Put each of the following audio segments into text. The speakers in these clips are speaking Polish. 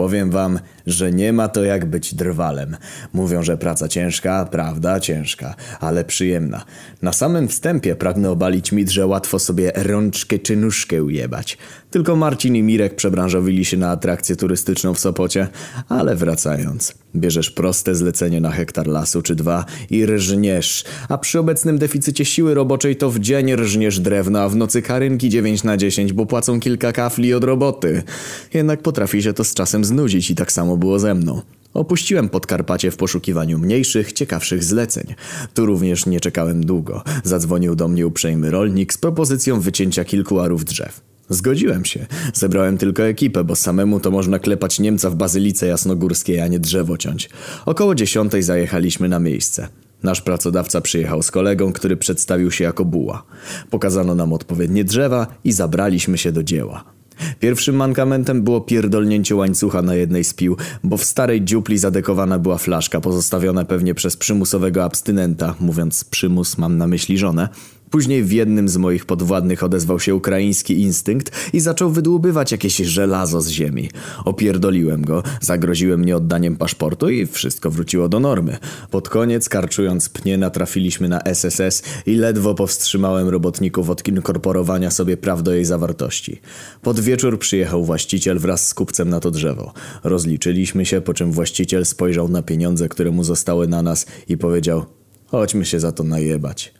Powiem wam, że nie ma to jak być drwalem. Mówią, że praca ciężka, prawda, ciężka, ale przyjemna. Na samym wstępie pragnę obalić mit, że łatwo sobie rączkę czy nóżkę ujebać. Tylko Marcin i Mirek przebranżowili się na atrakcję turystyczną w Sopocie, ale wracając. Bierzesz proste zlecenie na hektar lasu czy dwa i rżniesz, a przy obecnym deficycie siły roboczej to w dzień rżniesz drewno, a w nocy karynki 9 na 10, bo płacą kilka kafli od roboty. Jednak potrafi się to z czasem znudzić i tak samo było ze mną. Opuściłem Podkarpacie w poszukiwaniu mniejszych, ciekawszych zleceń. Tu również nie czekałem długo. Zadzwonił do mnie uprzejmy rolnik z propozycją wycięcia kilku arów drzew. Zgodziłem się. Zebrałem tylko ekipę, bo samemu to można klepać Niemca w bazylice jasnogórskiej, a nie drzewo ciąć. Około dziesiątej zajechaliśmy na miejsce. Nasz pracodawca przyjechał z kolegą, który przedstawił się jako buła. Pokazano nam odpowiednie drzewa i zabraliśmy się do dzieła. Pierwszym mankamentem było pierdolnięcie łańcucha na jednej z pił, bo w starej dziupli zadekowana była flaszka, pozostawiona pewnie przez przymusowego abstynenta, mówiąc przymus mam na myśli żonę. Później w jednym z moich podwładnych odezwał się ukraiński instynkt i zaczął wydłubywać jakieś żelazo z ziemi. Opierdoliłem go, zagroziłem nieoddaniem paszportu i wszystko wróciło do normy. Pod koniec, karczując pnie, natrafiliśmy na SSS i ledwo powstrzymałem robotników od inkorporowania sobie praw do jej zawartości. Pod wieczór przyjechał właściciel wraz z kupcem na to drzewo. Rozliczyliśmy się, po czym właściciel spojrzał na pieniądze, które mu zostały na nas i powiedział chodźmy się za to najebać.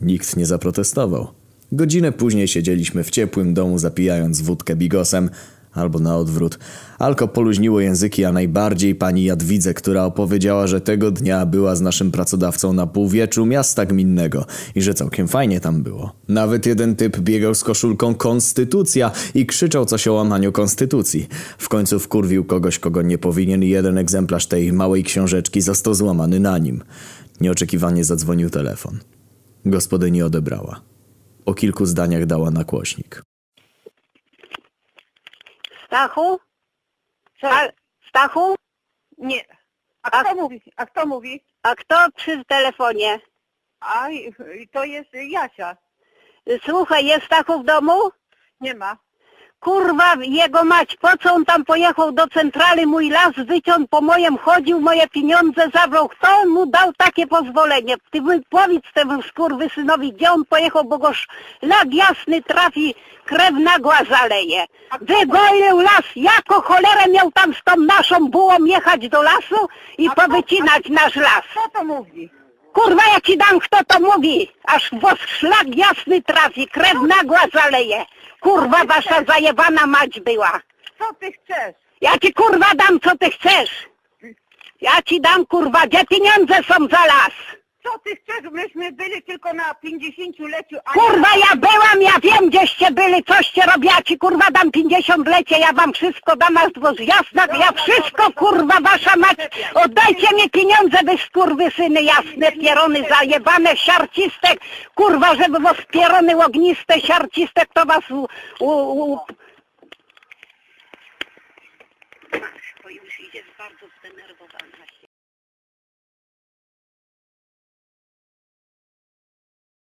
Nikt nie zaprotestował. Godzinę później siedzieliśmy w ciepłym domu zapijając wódkę bigosem, albo na odwrót. Alko poluźniło języki, a najbardziej pani Jadwidze, która opowiedziała, że tego dnia była z naszym pracodawcą na półwieczu miasta gminnego i że całkiem fajnie tam było. Nawet jeden typ biegał z koszulką Konstytucja i krzyczał coś o łamaniu konstytucji. W końcu wkurwił kogoś, kogo nie powinien i jeden egzemplarz tej małej książeczki został złamany na nim. Nieoczekiwanie zadzwonił telefon. Gospodyni odebrała. Po kilku zdaniach dała na głośnik. Stachu? A, Stachu? Nie. A A- kto mówi? A kto mówi? A kto przy telefonie? A i- to jest Jasia. Słuchaj, jest Stachu w domu? Nie ma. Kurwa, jego mać, po co on tam pojechał do centrali, mój las wyciął, po mojem chodził, moje pieniądze zabrał. Kto mu dał takie pozwolenie? Ty powiedz temu skurwysynowi, gdzie on pojechał, bo go szlak jasny trafi, krew nagła zaleje. Wygoił las, jako cholerę miał tam z tą naszą bułą jechać do lasu i powycinać nasz las. Kto to mówi? Kurwa, ja ci dam, kto to mówi, aż was szlak jasny trafi, krew nagła zaleje. Kurwa, wasza zajebana mać była. Co ty chcesz? Ja ci kurwa dam, co ty chcesz. Ja ci dam, kurwa, gdzie pieniądze są za las? Co ty chcesz? Myśmy byli tylko na 50-leciu. a Kurwa, ja byłam, ja wiem, gdzieście byli, coście robię, ja ci kurwa dam 50 lecie, ja wam wszystko dam, aż was jasna, ja wszystko, kurwa, wasza mać, oddajcie mi pieniądze, wy skurwysyny jasne, pierony zajebane, siarciste, kurwa, żeby was pierony ogniste, siarciste, kto was u... u, u... Bo już idzie bardzo zdenerwowana się.